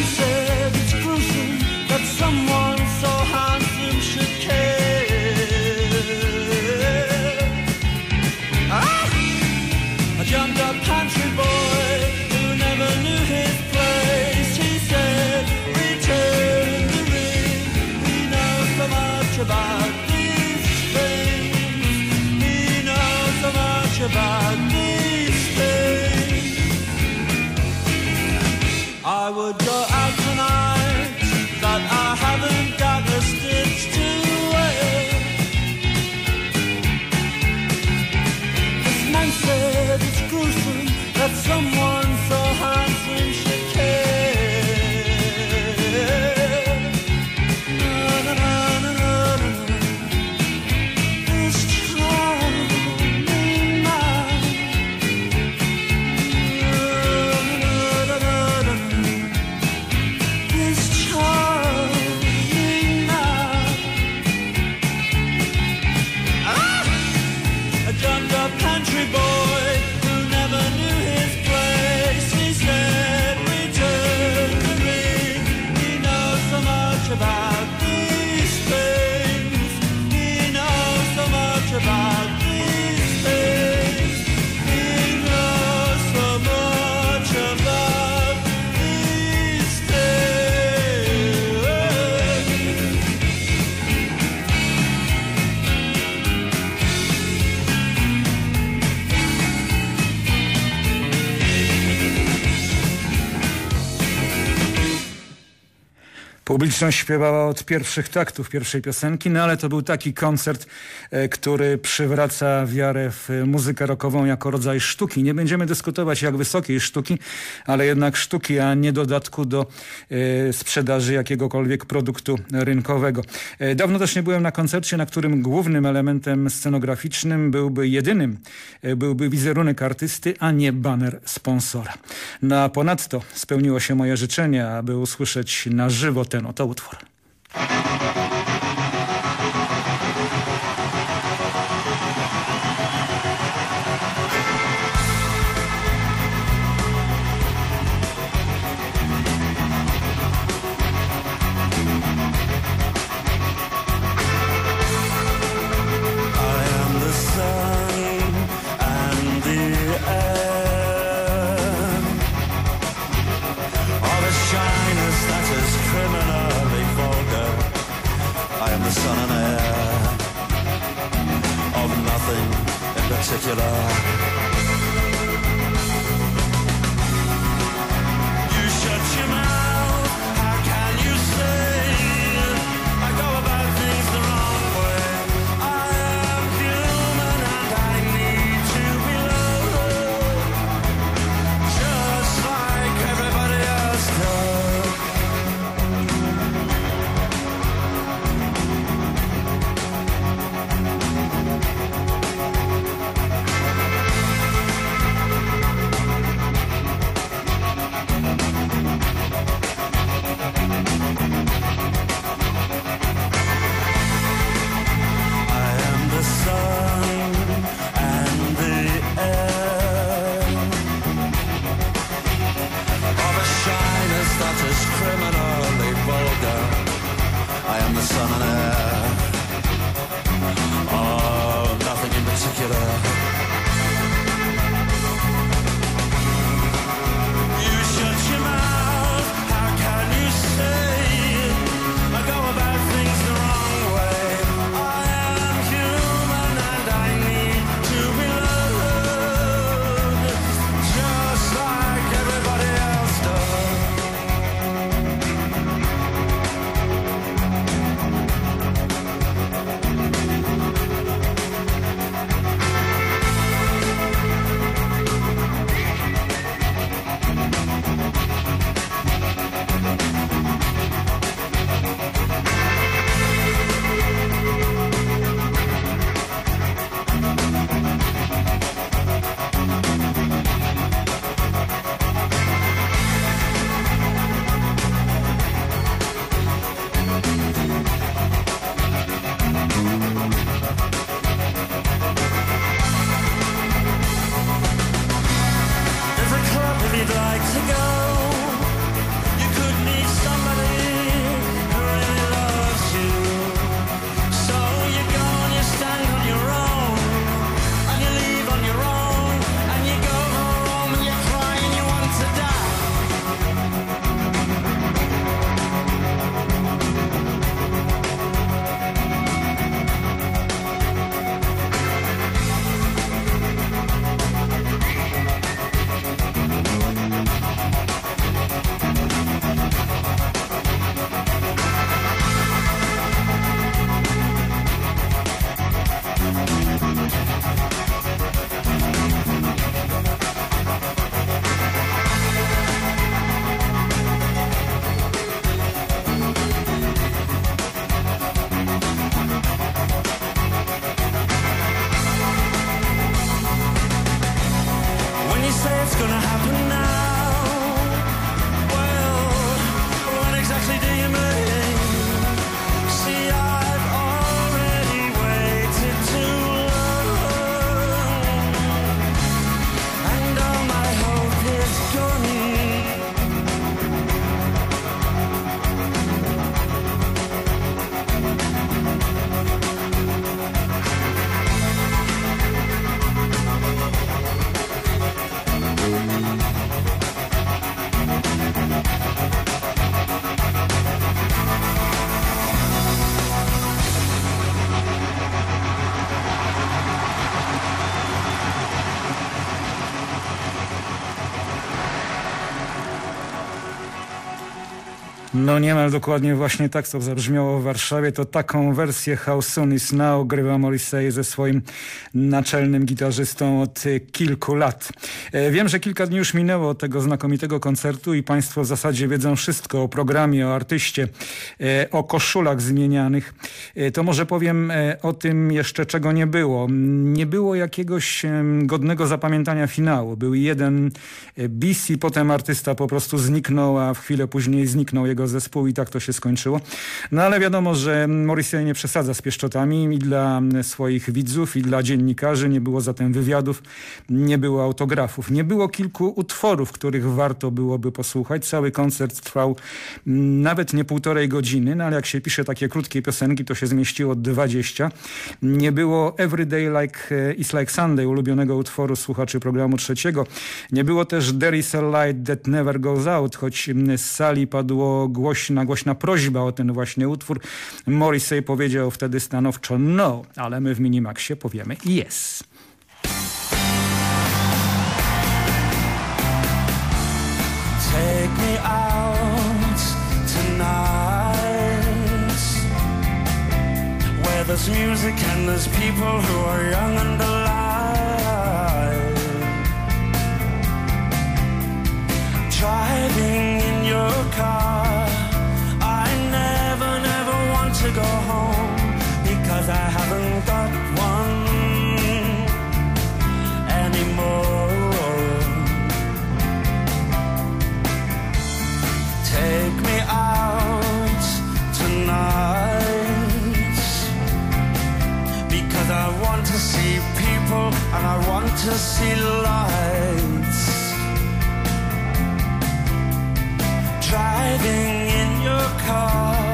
Jason. Publiczność śpiewała od pierwszych taktów pierwszej piosenki, no ale to był taki koncert, e, który przywraca wiarę w muzykę rockową jako rodzaj sztuki. Nie będziemy dyskutować jak wysokiej sztuki, ale jednak sztuki, a nie dodatku do e, sprzedaży jakiegokolwiek produktu rynkowego. E, dawno też nie byłem na koncercie, na którym głównym elementem scenograficznym byłby jedynym, byłby wizerunek artysty, a nie baner sponsora. No a ponadto spełniło się moje życzenie, aby usłyszeć na żywo ten oto utwór. No niemal dokładnie właśnie tak to zabrzmiało w Warszawie. To taką wersję How Soon Is Now grywa Morrissey ze swoim naczelnym gitarzystą od kilku lat. E, wiem, że kilka dni już minęło tego znakomitego koncertu i Państwo w zasadzie wiedzą wszystko o programie, o artyście, e, o koszulach zmienianych. E, to może powiem o tym jeszcze, czego nie było. Nie było jakiegoś godnego zapamiętania finału. Był jeden bis i potem artysta po prostu zniknął, a w chwilę później zniknął jego zespół i tak to się skończyło. No ale wiadomo, że Morrissey nie przesadza z pieszczotami i dla swoich widzów, i dla dziennikarzy nie było zatem wywiadów, nie było autografów. Nie było kilku utworów, których warto byłoby posłuchać. Cały koncert trwał nawet nie półtorej godziny, no ale jak się pisze takie krótkie piosenki, to się zmieściło 20. Nie było Everyday Like Is Like Sunday, ulubionego utworu słuchaczy programu trzeciego. Nie było też There is a Light That Never Goes Out, choć z sali padło głośna, głośna prośba o ten właśnie utwór. Morrissey powiedział wtedy stanowczo no, ale my w Minimaxie powiemy yes. Take me out tonight Where there's music and there's people who are young and alive because I haven't got one anymore. Take me out tonight because I want to see people and I want to see lights. Driving in your car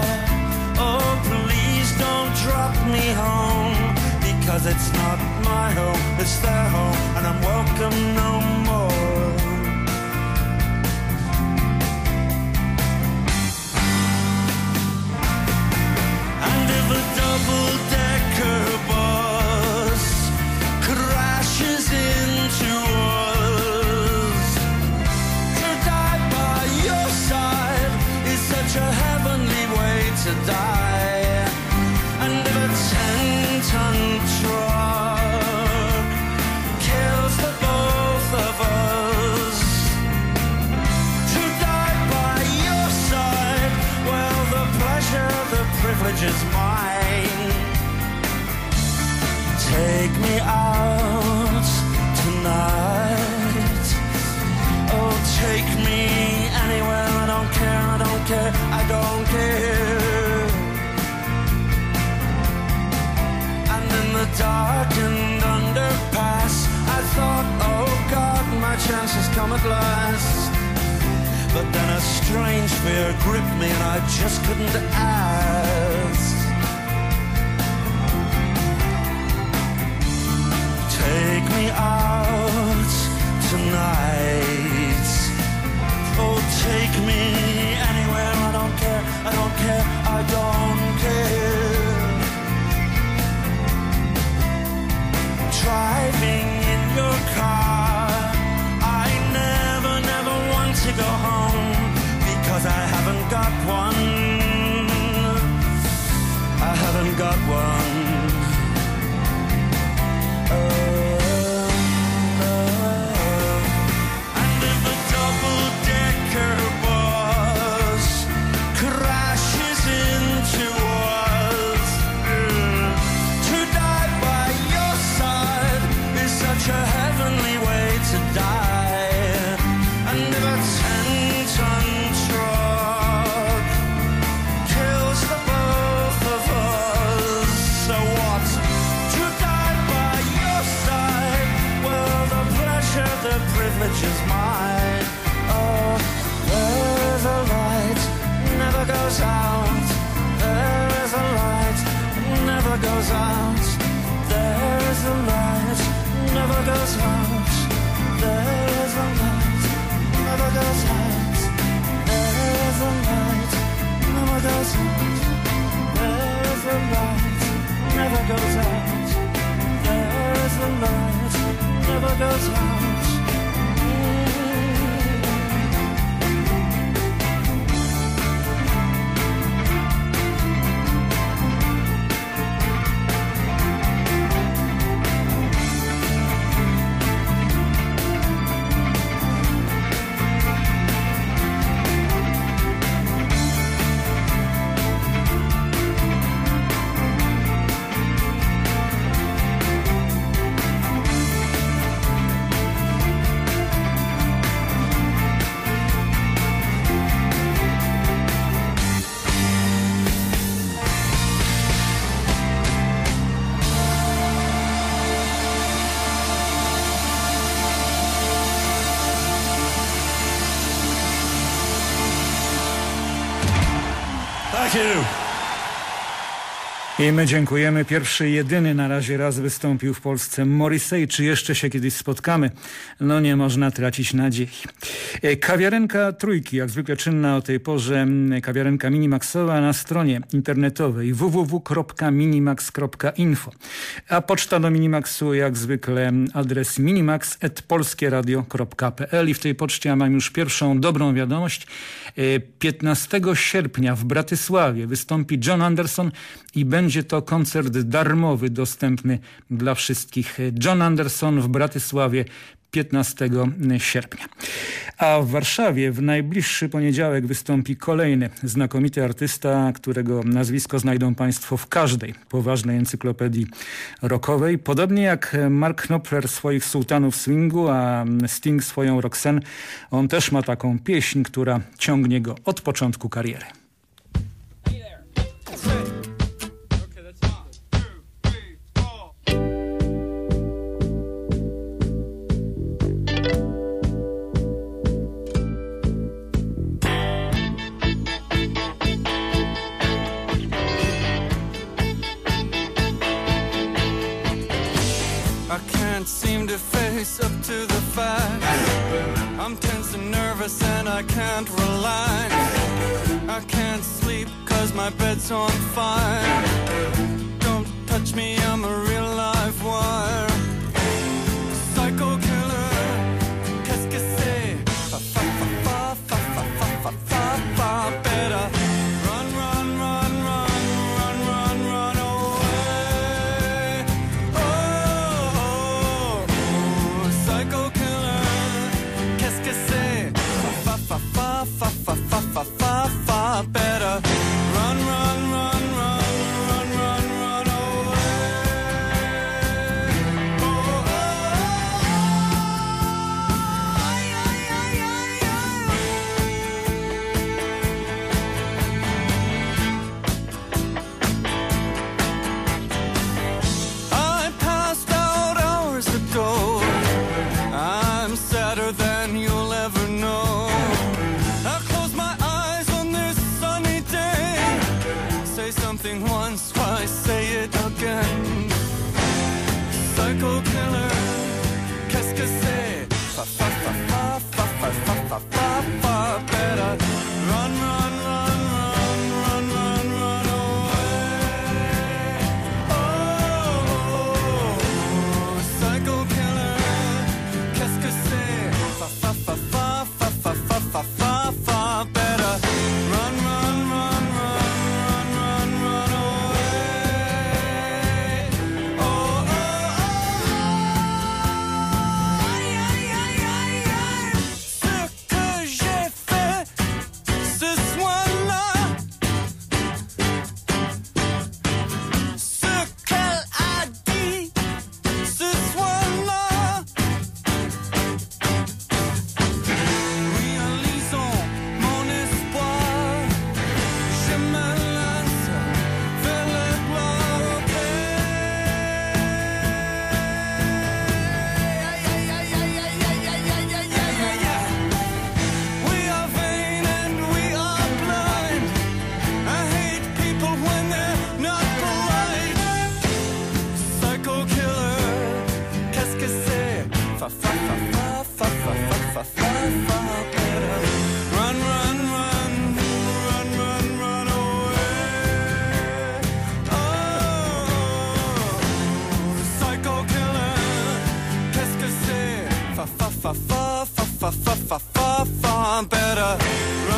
because it's not my home, it's their home, and I'm welcome no more. And if a double I just couldn't ask. Take me out I my dziękujemy. Pierwszy, jedyny na razie raz wystąpił w Polsce Morrissey. Czy jeszcze się kiedyś spotkamy? No nie można tracić nadziei. E, kawiarenka Trójki, jak zwykle czynna o tej porze, kawiarenka Minimaxowa na stronie internetowej www.minimax.info. A poczta do Minimaxu jak zwykle adres minimax.polskieradio.pl i w tej poczcie mam już pierwszą dobrą wiadomość. 15 e, sierpnia w Bratysławie wystąpi John Anderson i będzie to koncert darmowy, dostępny dla wszystkich. John Anderson w Bratysławie 15 sierpnia. A w Warszawie w najbliższy poniedziałek wystąpi kolejny znakomity artysta, którego nazwisko znajdą Państwo w każdej poważnej encyklopedii rockowej. Podobnie jak Mark Knopfler swoich sułtanów swingu, a Sting swoją Roxanne, on też ma taką pieśń, która ciągnie go od początku kariery. I can't relax. I can't sleep cause my bed's on fire. Don't touch me, I'm a real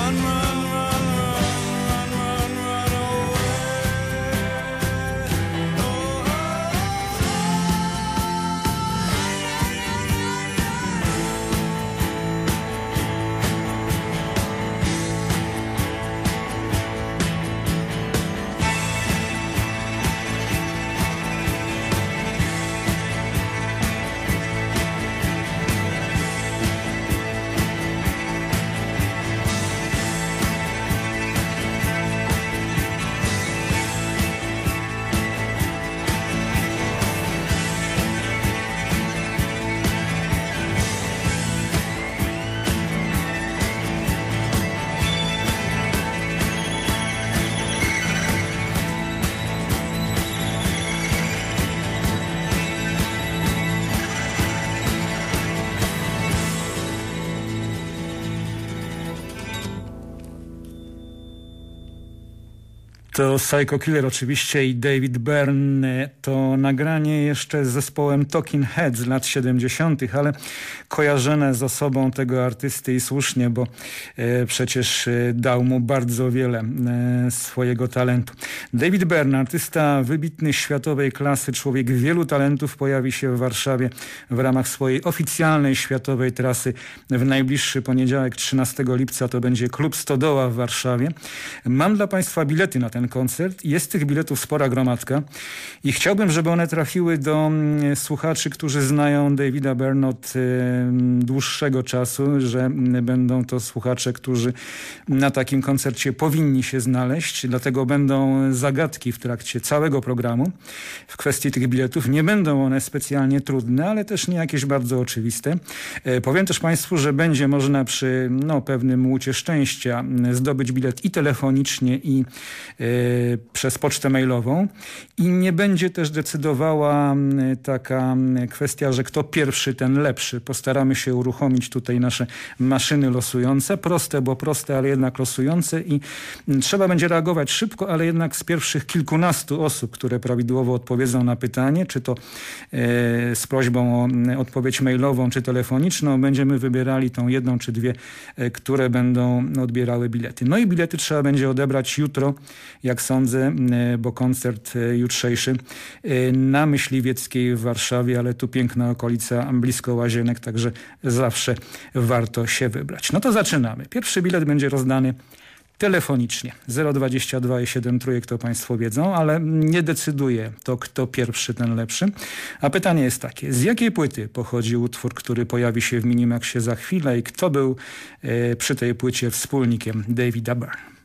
Run, run, To Psycho Killer oczywiście i David Byrne. To nagranie jeszcze z zespołem Talking Heads lat 70., ale kojarzone z osobą tego artysty i słusznie, bo e, przecież e, dał mu bardzo wiele e, swojego talentu. David Byrne, artysta wybitny światowej klasy, człowiek wielu talentów, pojawi się w Warszawie w ramach swojej oficjalnej światowej trasy w najbliższy poniedziałek 13 lipca. To będzie Klub Stodoła w Warszawie. Mam dla Państwa bilety na ten koncert. Jest tych biletów spora gromadka i chciałbym, żeby one trafiły do mm, słuchaczy, którzy znają Davida Byrne od dłuższego czasu, że mm, będą to słuchacze, którzy na takim koncercie powinni się znaleźć. Dlatego będą zagadki w trakcie całego programu w kwestii tych biletów. Nie będą one specjalnie trudne, ale też nie jakieś bardzo oczywiste. E, powiem też Państwu, że będzie można przy no, pewnym łucie szczęścia mm, zdobyć bilet i telefonicznie i e, przez pocztę mailową i nie będzie też decydowała mm, taka mm, kwestia, że kto pierwszy, ten lepszy. Postaramy się uruchomić tutaj nasze maszyny losujące, proste, bo proste, ale jednak losujące i mm, trzeba będzie reagować szybko, ale jednak z pierwszych kilkunastu osób, które prawidłowo odpowiedzą na pytanie, czy to e, z prośbą o odpowiedź mailową, czy telefoniczną, będziemy wybierali tą jedną czy dwie, e, które będą odbierały bilety. No i bilety trzeba będzie odebrać jutro jak sądzę, e, bo koncert e, jutrzejszy e, na Myśliwieckiej w Warszawie, ale tu piękna okolica, blisko Łazienek, także zawsze warto się wybrać. No to zaczynamy. Pierwszy bilet będzie rozdany telefonicznie 022 i 7 trójek to Państwo wiedzą, ale nie decyduje to kto pierwszy, ten lepszy. A pytanie jest takie, z jakiej płyty pochodzi utwór, który pojawi się w Minimaxie za chwilę i kto był e, przy tej płycie wspólnikiem Davida Byrne?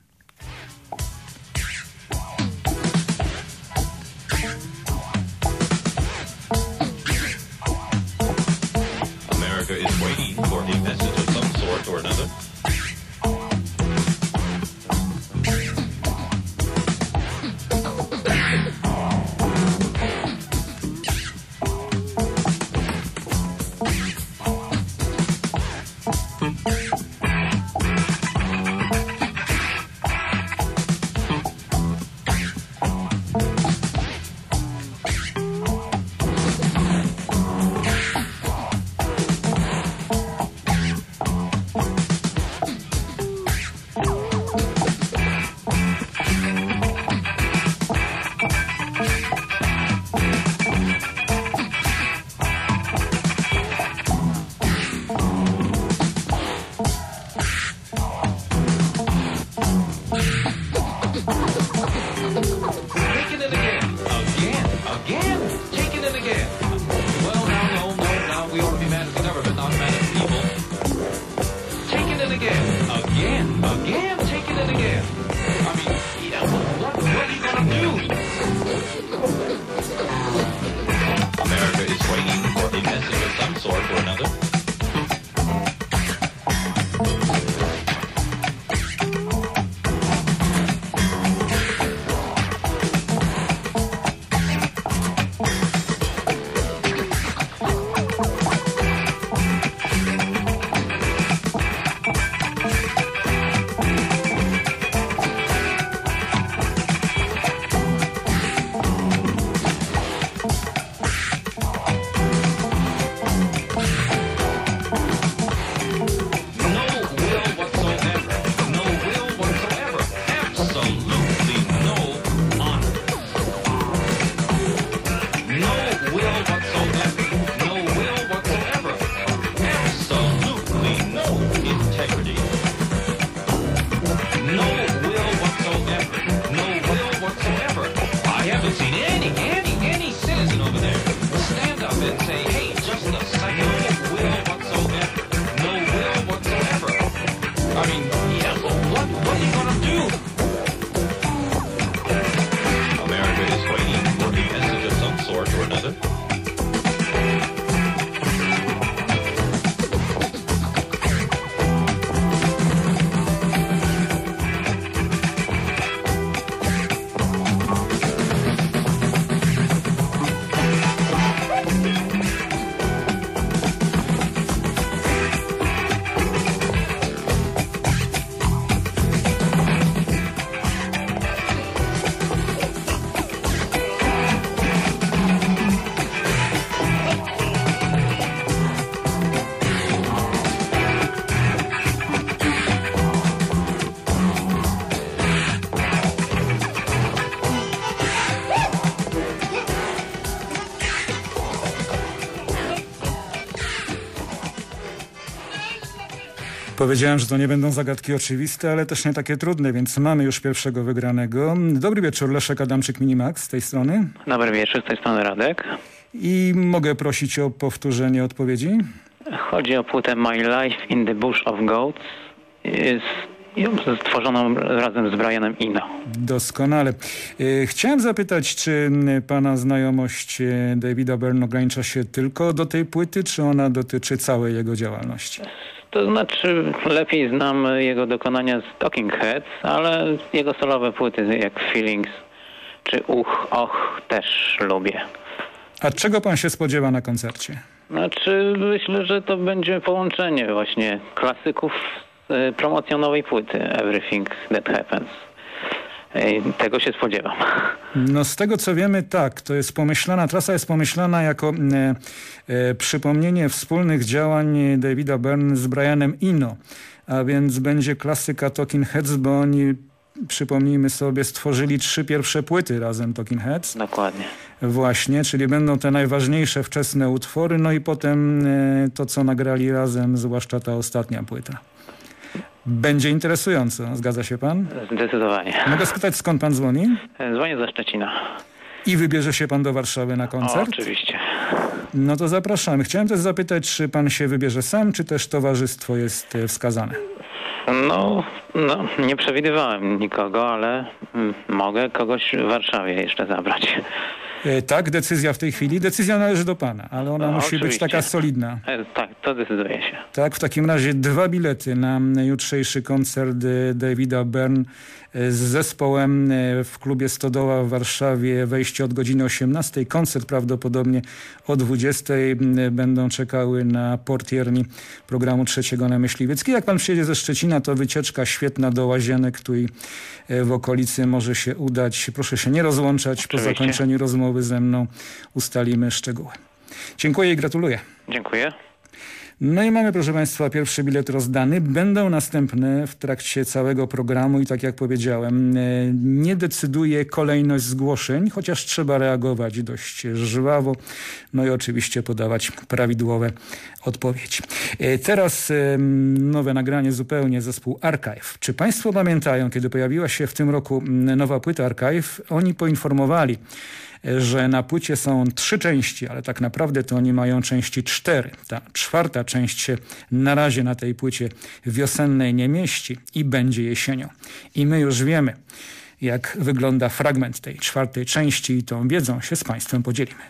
Powiedziałem, że to nie będą zagadki oczywiste, ale też nie takie trudne, więc mamy już pierwszego wygranego. Dobry wieczór, Leszek Adamczyk Minimax z tej strony. Dobry wieczór, z tej strony Radek. I mogę prosić o powtórzenie odpowiedzi? Chodzi o płytę My Life in the Bush of Goats. Jest stworzoną razem z Brianem Ino. Doskonale. E, chciałem zapytać, czy pana znajomość e, Davida Byrne ogranicza się tylko do tej płyty, czy ona dotyczy całej jego działalności? To znaczy, lepiej znam jego dokonania z Talking Heads, ale jego solowe płyty jak Feelings czy Uch, Och też lubię. A czego pan się spodziewa na koncercie? Znaczy, myślę, że to będzie połączenie właśnie klasyków z promocją nowej płyty Everything That Happens. Tego się spodziewam. No z tego co wiemy, tak, to jest pomyślana, trasa jest pomyślana jako e, e, przypomnienie wspólnych działań Davida Byrne z Brianem Ino, a więc będzie klasyka Talking Heads, bo oni przypomnijmy sobie, stworzyli trzy pierwsze płyty razem Talking Heads. Dokładnie. Właśnie, czyli będą te najważniejsze wczesne utwory, no i potem e, to, co nagrali razem, zwłaszcza ta ostatnia płyta. Będzie interesująco, zgadza się pan? Zdecydowanie. Mogę spytać, skąd pan dzwoni? Dzwonię ze Szczecina. I wybierze się pan do Warszawy na koncert? O, oczywiście. No to zapraszamy. Chciałem też zapytać, czy pan się wybierze sam, czy też towarzystwo jest e, wskazane? No, no, nie przewidywałem nikogo, ale mm, mogę kogoś w Warszawie jeszcze zabrać. E, tak, decyzja w tej chwili. Decyzja należy do pana, ale ona No, musi być oczywiście. taka solidna. E, Tak, to decyduje się. Tak, w takim razie dwa bilety na jutrzejszy koncert e, Davida Byrne e, z zespołem e, w klubie Stodoła w Warszawie. Wejście od godziny 18. Koncert prawdopodobnie o 20. m, Będą czekały na portierni programu trzeciego na Myśliwieckiej. Jak pan przyjedzie ze Szczecina, to wycieczka świetna do Łazienek, tu i w okolicy może się udać. Proszę się nie rozłączać. Po Oczywiście. zakończeniu rozmowy ze mną ustalimy szczegóły. Dziękuję i gratuluję. Dziękuję. No i mamy, proszę Państwa, pierwszy bilet rozdany. Będą następne w trakcie całego programu i tak jak powiedziałem, e, nie decyduje kolejność zgłoszeń, chociaż trzeba reagować dość żwawo, no i oczywiście podawać prawidłowe odpowiedzi. E, Teraz e, nowe nagranie zupełnie zespół Archive. Czy Państwo pamiętają, kiedy pojawiła się w tym roku m, nowa płyta Archive, oni poinformowali, że na płycie są trzy części, ale tak naprawdę to oni mają części cztery. Ta czwarta część się na razie na tej płycie wiosennej nie mieści i będzie jesienią. I my już wiemy, jak wygląda fragment tej czwartej części i tą wiedzą się z Państwem podzielimy.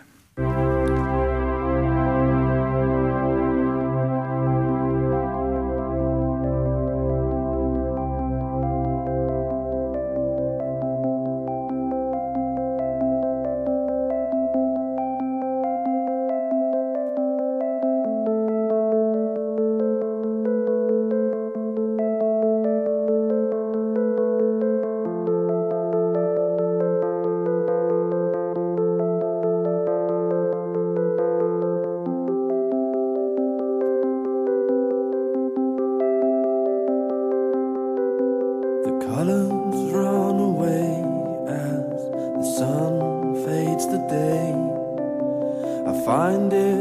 Find it